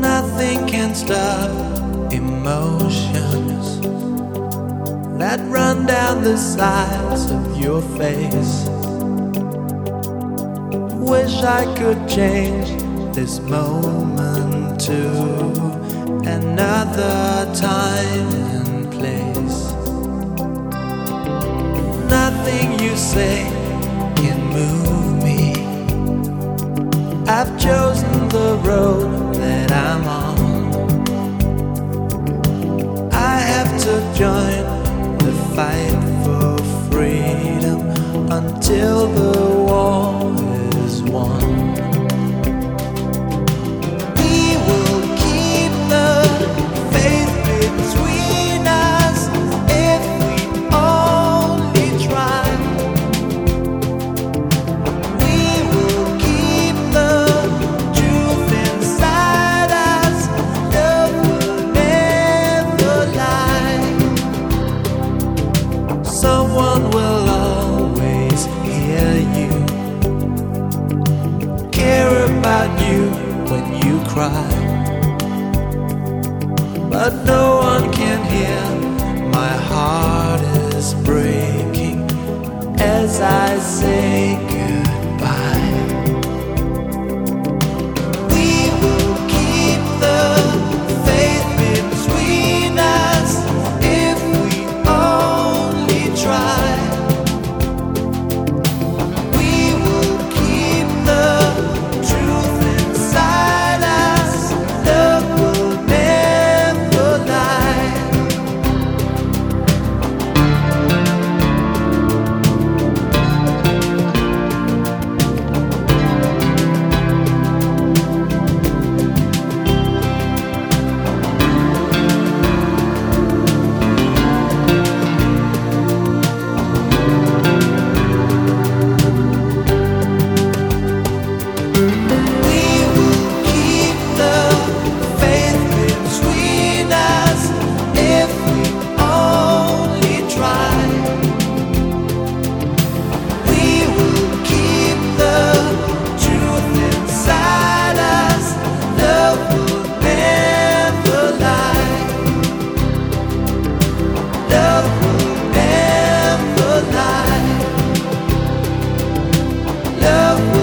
Nothing can stop emotions that run down the sides of your face. Wish I could change this moment to another time and place. Nothing you say can move me. I've chosen the road that I'm on. I have to join until the war is won. We will keep the faith between us if we only try. We will keep the truth inside us. Never lie. Someone will you when you cry. But no one can hear. love